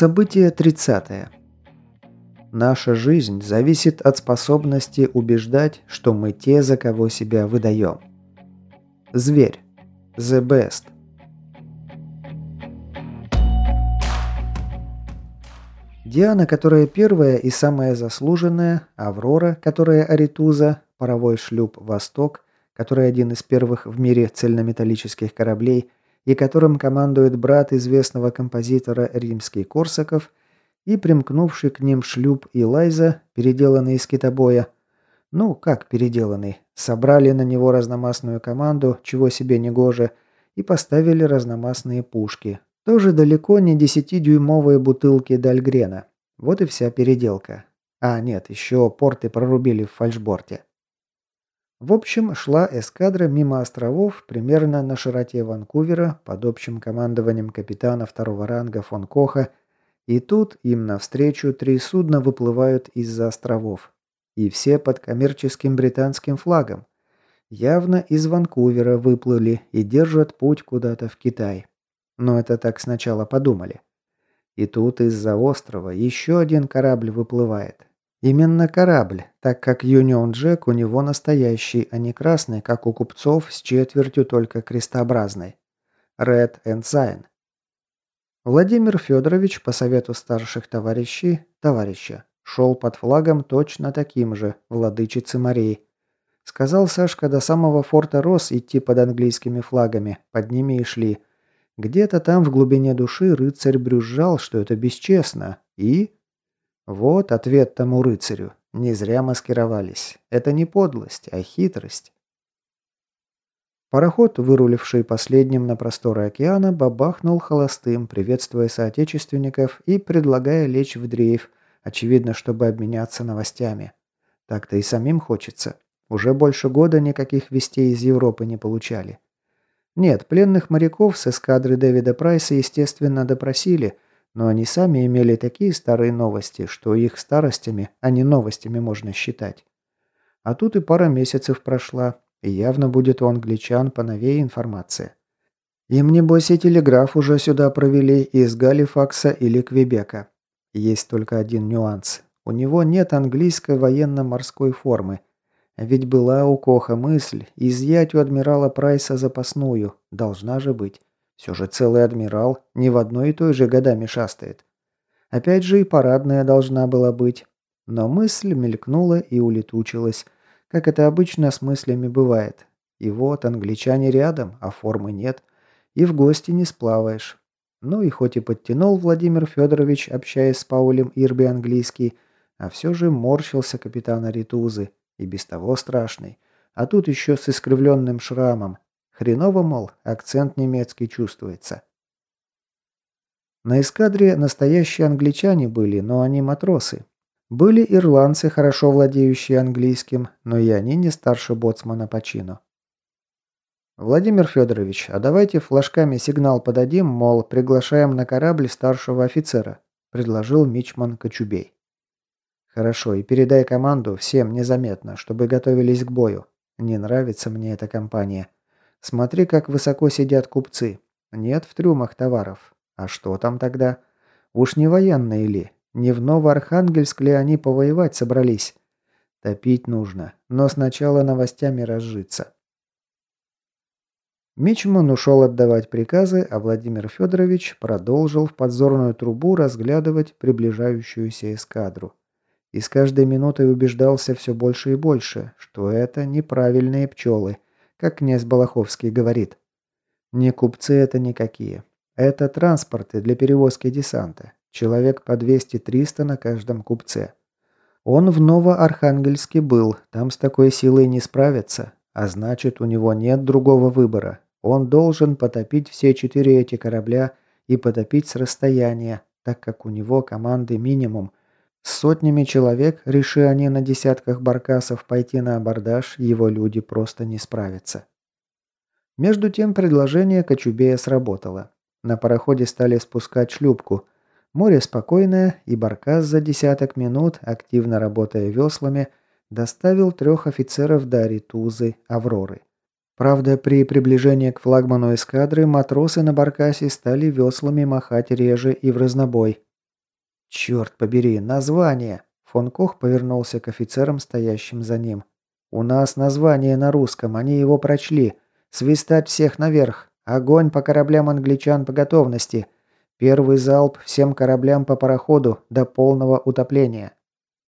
Событие 30. Наша жизнь зависит от способности убеждать, что мы те, за кого себя выдаем. Зверь. The best. Диана, которая первая и самая заслуженная, Аврора, которая Аритуза, паровой шлюп «Восток», который один из первых в мире цельнометаллических кораблей и которым командует брат известного композитора Римский Корсаков, и примкнувший к ним шлюп Илайза, переделанный из китобоя. Ну, как переделанный? Собрали на него разномастную команду, чего себе не гоже, и поставили разномастные пушки, тоже далеко не десятидюймовые бутылки Дальгрена. Вот и вся переделка. А, нет, еще порты прорубили в фальшборте. В общем, шла эскадра мимо островов примерно на широте Ванкувера под общим командованием капитана второго ранга фон Коха, и тут им навстречу три судна выплывают из-за островов. И все под коммерческим британским флагом. Явно из Ванкувера выплыли и держат путь куда-то в Китай. Но это так сначала подумали. И тут из-за острова еще один корабль выплывает. Именно корабль, так как Юнион Джек у него настоящий, а не красный, как у купцов с четвертью только крестообразной. Red Ensign. Владимир Федорович по совету старших товарищей, товарища, шел под флагом точно таким же, владычицы морей. Сказал Сашка до самого форта Рос идти под английскими флагами, под ними и шли – где-то там в глубине души рыцарь брюзжал, что это бесчестно. И... Вот ответ тому рыцарю. Не зря маскировались. Это не подлость, а хитрость. Пароход, выруливший последним на просторы океана, бабахнул холостым, приветствуя соотечественников и предлагая лечь в дрейф, очевидно, чтобы обменяться новостями. Так-то и самим хочется. Уже больше года никаких вестей из Европы не получали. Нет, пленных моряков с эскадры Дэвида Прайса, естественно, допросили, но они сами имели такие старые новости, что их старостями, а не новостями можно считать. А тут и пара месяцев прошла, и явно будет у англичан поновее информация. Им, небось, и телеграф уже сюда провели из Галифакса или Квебека. Есть только один нюанс. У него нет английской военно-морской формы – ведь была у Коха мысль изъять у адмирала Прайса запасную. Должна же быть. Все же целый адмирал не в одной и той же годами шастает. Опять же и парадная должна была быть. Но мысль мелькнула и улетучилась, как это обычно с мыслями бывает. И вот англичане рядом, а формы нет. И в гости не сплаваешь. Ну и хоть и подтянул Владимир Федорович, общаясь с Паулем Ирби английский, а все же морщился капитана Ритузы, и без того страшный. А тут еще с искривленным шрамом. Хреново, мол, акцент немецкий чувствуется. На эскадре настоящие англичане были, но они матросы. Были ирландцы, хорошо владеющие английским, но и они не старше боцмана по чину. «Владимир Федорович, а давайте флажками сигнал подадим, мол, приглашаем на корабль старшего офицера», – предложил Мичман Кочубей. «Хорошо, и передай команду всем незаметно, чтобы готовились к бою. Не нравится мне эта компания. Смотри, как высоко сидят купцы. Нет в трюмах товаров. А что там тогда? Уж не военные ли? Не в Новоархангельск ли они повоевать собрались? Топить нужно, но сначала новостями разжиться». Мичман ушел отдавать приказы, а Владимир Федорович продолжил в подзорную трубу разглядывать приближающуюся эскадру. И с каждой минутой убеждался все больше и больше, что это неправильные пчелы, как князь Балаховский говорит. Не купцы это никакие. Это транспорты для перевозки десанта. Человек по 200-300 на каждом купце. Он в Новоархангельске был, там с такой силой не справится, а значит у него нет другого выбора. Он должен потопить все четыре эти корабля и потопить с расстояния, так как у него команды минимум – с сотнями человек, реши они на десятках баркасов пойти на абордаж, его люди просто не справятся. Между тем предложение Кочубея сработало. На пароходе стали спускать шлюпку. Море спокойное, и баркас за десяток минут, активно работая веслами, доставил трех офицеров до Аритузы, Авроры. Правда, при приближении к флагману эскадры матросы на баркасе стали веслами махать реже и в разнобой, «Черт побери, название!» Фон Кох повернулся к офицерам, стоящим за ним. «У нас название на русском, они его прочли. Свистать всех наверх. Огонь по кораблям англичан по готовности. Первый залп всем кораблям по пароходу до полного утопления».